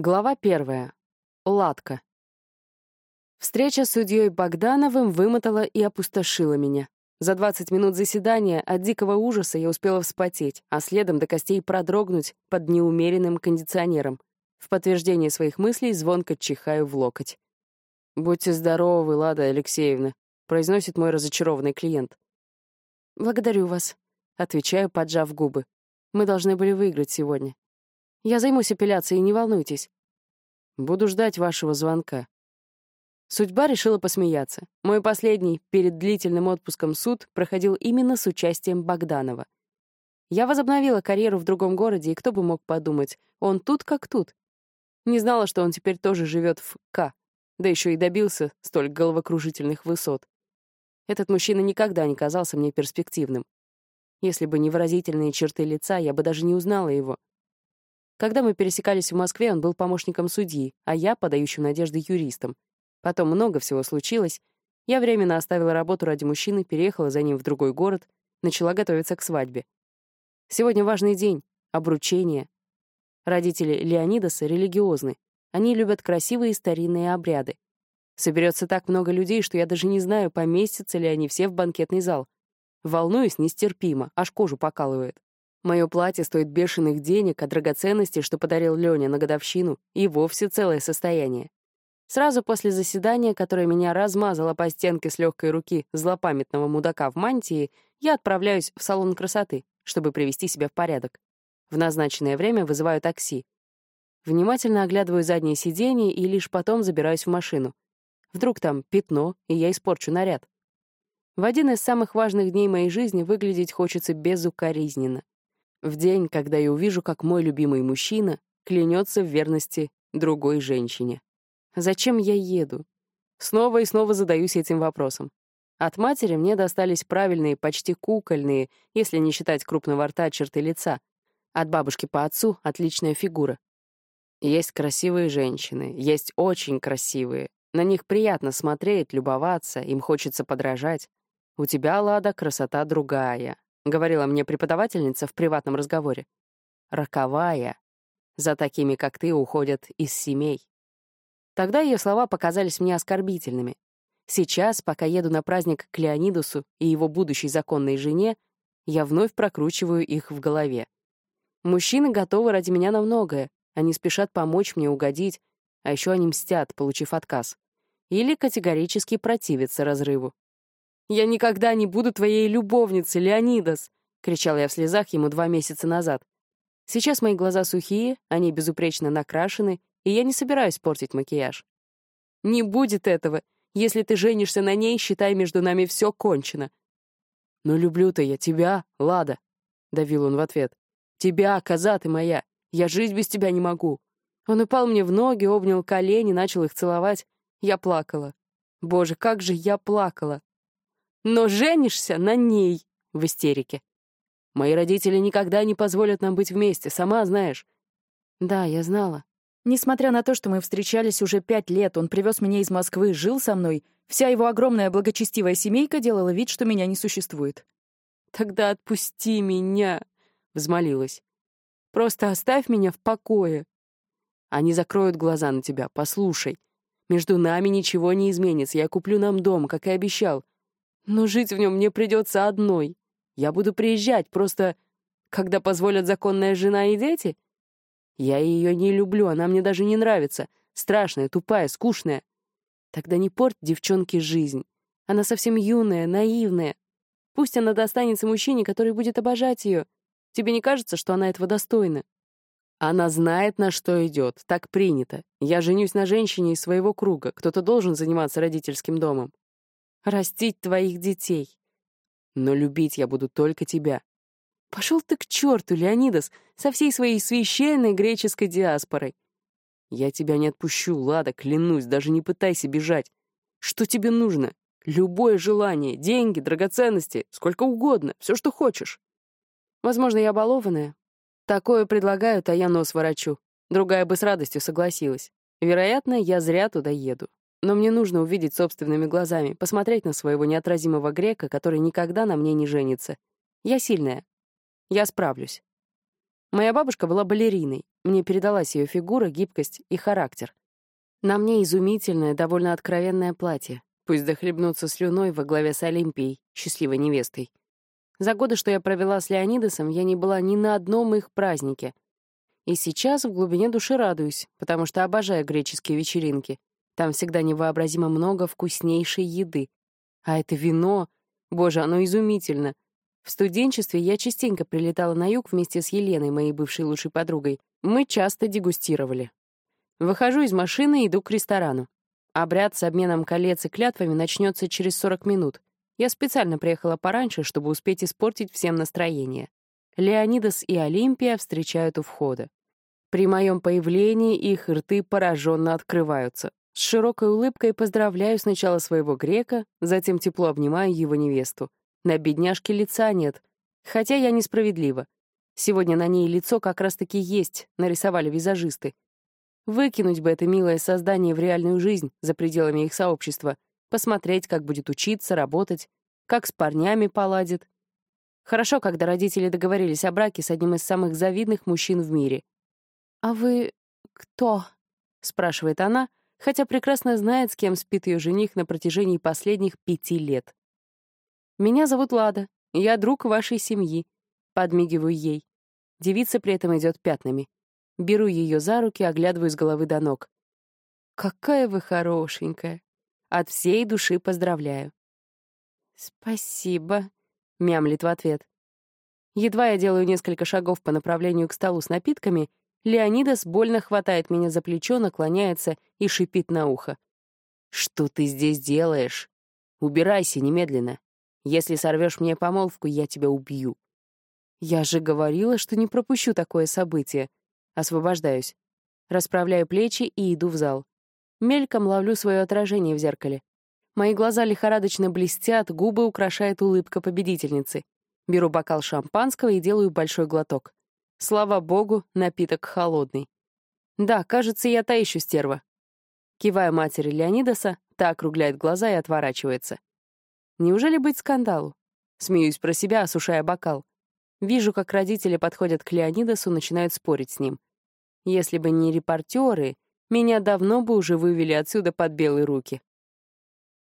Глава первая. Ладка. Встреча с судьей Богдановым вымотала и опустошила меня. За 20 минут заседания от дикого ужаса я успела вспотеть, а следом до костей продрогнуть под неумеренным кондиционером. В подтверждение своих мыслей звонко чихаю в локоть. «Будьте здоровы, Лада Алексеевна», — произносит мой разочарованный клиент. «Благодарю вас», — отвечаю, поджав губы. «Мы должны были выиграть сегодня». Я займусь эпиляцией, не волнуйтесь. Буду ждать вашего звонка. Судьба решила посмеяться. Мой последний перед длительным отпуском суд проходил именно с участием Богданова. Я возобновила карьеру в другом городе, и кто бы мог подумать, он тут как тут. Не знала, что он теперь тоже живет в К, да еще и добился столь головокружительных высот. Этот мужчина никогда не казался мне перспективным. Если бы не выразительные черты лица, я бы даже не узнала его. Когда мы пересекались в Москве, он был помощником судьи, а я — подающим надежды юристом. Потом много всего случилось. Я временно оставила работу ради мужчины, переехала за ним в другой город, начала готовиться к свадьбе. Сегодня важный день — обручение. Родители Леонидаса религиозны. Они любят красивые старинные обряды. Соберется так много людей, что я даже не знаю, поместятся ли они все в банкетный зал. Волнуюсь нестерпимо, аж кожу покалывает. Мое платье стоит бешеных денег, а драгоценности, что подарил Леня на годовщину, и вовсе целое состояние. Сразу после заседания, которое меня размазало по стенке с легкой руки злопамятного мудака в мантии, я отправляюсь в салон красоты, чтобы привести себя в порядок. В назначенное время вызываю такси. Внимательно оглядываю заднее сиденье и лишь потом забираюсь в машину. Вдруг там пятно, и я испорчу наряд. В один из самых важных дней моей жизни выглядеть хочется безукоризненно. В день, когда я увижу, как мой любимый мужчина клянется в верности другой женщине. Зачем я еду? Снова и снова задаюсь этим вопросом. От матери мне достались правильные, почти кукольные, если не считать крупного рта, черты лица. От бабушки по отцу — отличная фигура. Есть красивые женщины, есть очень красивые. На них приятно смотреть, любоваться, им хочется подражать. У тебя, Лада, красота другая. — говорила мне преподавательница в приватном разговоре. «Роковая. За такими, как ты, уходят из семей». Тогда ее слова показались мне оскорбительными. Сейчас, пока еду на праздник к Леонидусу и его будущей законной жене, я вновь прокручиваю их в голове. Мужчины готовы ради меня на многое, они спешат помочь мне угодить, а еще они мстят, получив отказ. Или категорически противятся разрыву. «Я никогда не буду твоей любовницей, Леонидас!» — кричал я в слезах ему два месяца назад. Сейчас мои глаза сухие, они безупречно накрашены, и я не собираюсь портить макияж. «Не будет этого. Если ты женишься на ней, считай, между нами все кончено». «Но люблю-то я тебя, Лада», — давил он в ответ. «Тебя, коза ты моя. Я жить без тебя не могу». Он упал мне в ноги, обнял колени, начал их целовать. Я плакала. Боже, как же я плакала но женишься на ней в истерике. Мои родители никогда не позволят нам быть вместе, сама знаешь. Да, я знала. Несмотря на то, что мы встречались уже пять лет, он привез меня из Москвы, жил со мной, вся его огромная благочестивая семейка делала вид, что меня не существует. «Тогда отпусти меня», — взмолилась. «Просто оставь меня в покое». Они закроют глаза на тебя, послушай. Между нами ничего не изменится, я куплю нам дом, как и обещал. Но жить в нем мне придется одной. Я буду приезжать, просто когда позволят законная жена и дети. Я ее не люблю, она мне даже не нравится. Страшная, тупая, скучная. Тогда не порть девчонке жизнь. Она совсем юная, наивная. Пусть она достанется мужчине, который будет обожать ее. Тебе не кажется, что она этого достойна? Она знает, на что идет. Так принято. Я женюсь на женщине из своего круга. Кто-то должен заниматься родительским домом растить твоих детей. Но любить я буду только тебя. Пошел ты к черту, Леонидас, со всей своей священной греческой диаспорой. Я тебя не отпущу, Лада, клянусь, даже не пытайся бежать. Что тебе нужно? Любое желание, деньги, драгоценности, сколько угодно, все, что хочешь. Возможно, я балованная. Такое предлагают, а я нос ворочу. Другая бы с радостью согласилась. Вероятно, я зря туда еду. Но мне нужно увидеть собственными глазами, посмотреть на своего неотразимого грека, который никогда на мне не женится. Я сильная. Я справлюсь. Моя бабушка была балериной. мне передалась ее фигура, гибкость и характер. На мне изумительное, довольно откровенное платье. Пусть захлебнуться слюной во главе с Олимпией, счастливой невестой. За годы, что я провела с Леонидосом, я не была ни на одном их празднике. И сейчас в глубине души радуюсь, потому что обожаю греческие вечеринки. Там всегда невообразимо много вкуснейшей еды. А это вино, боже, оно изумительно. В студенчестве я частенько прилетала на юг вместе с Еленой, моей бывшей лучшей подругой. Мы часто дегустировали. Выхожу из машины и иду к ресторану. Обряд с обменом колец и клятвами начнется через 40 минут. Я специально приехала пораньше, чтобы успеть испортить всем настроение. Леонидас и Олимпия встречают у входа. При моем появлении их рты пораженно открываются. С широкой улыбкой поздравляю сначала своего грека, затем тепло обнимаю его невесту. На бедняжке лица нет, хотя я несправедлива. Сегодня на ней лицо как раз-таки есть, нарисовали визажисты. Выкинуть бы это милое создание в реальную жизнь за пределами их сообщества — посмотреть, как будет учиться, работать, как с парнями поладит. Хорошо, когда родители договорились о браке с одним из самых завидных мужчин в мире. «А вы кто?» — спрашивает она, хотя прекрасно знает, с кем спит ее жених на протяжении последних пяти лет. «Меня зовут Лада, я друг вашей семьи», — подмигиваю ей. Девица при этом идет пятнами. Беру ее за руки, оглядываю с головы до ног. «Какая вы хорошенькая!» От всей души поздравляю». «Спасибо», — мямлит в ответ. Едва я делаю несколько шагов по направлению к столу с напитками, Леонидас больно хватает меня за плечо, наклоняется и шипит на ухо. «Что ты здесь делаешь? Убирайся немедленно. Если сорвешь мне помолвку, я тебя убью». «Я же говорила, что не пропущу такое событие». Освобождаюсь. Расправляю плечи и иду в зал. Мельком ловлю свое отражение в зеркале. Мои глаза лихорадочно блестят, губы украшает улыбка победительницы. Беру бокал шампанского и делаю большой глоток. Слава богу, напиток холодный. Да, кажется, я та еще стерва. Кивая матери Леонидаса, та округляет глаза и отворачивается. Неужели быть скандалу? Смеюсь про себя, осушая бокал. Вижу, как родители подходят к Леонидасу, начинают спорить с ним. Если бы не репортеры, меня давно бы уже вывели отсюда под белые руки.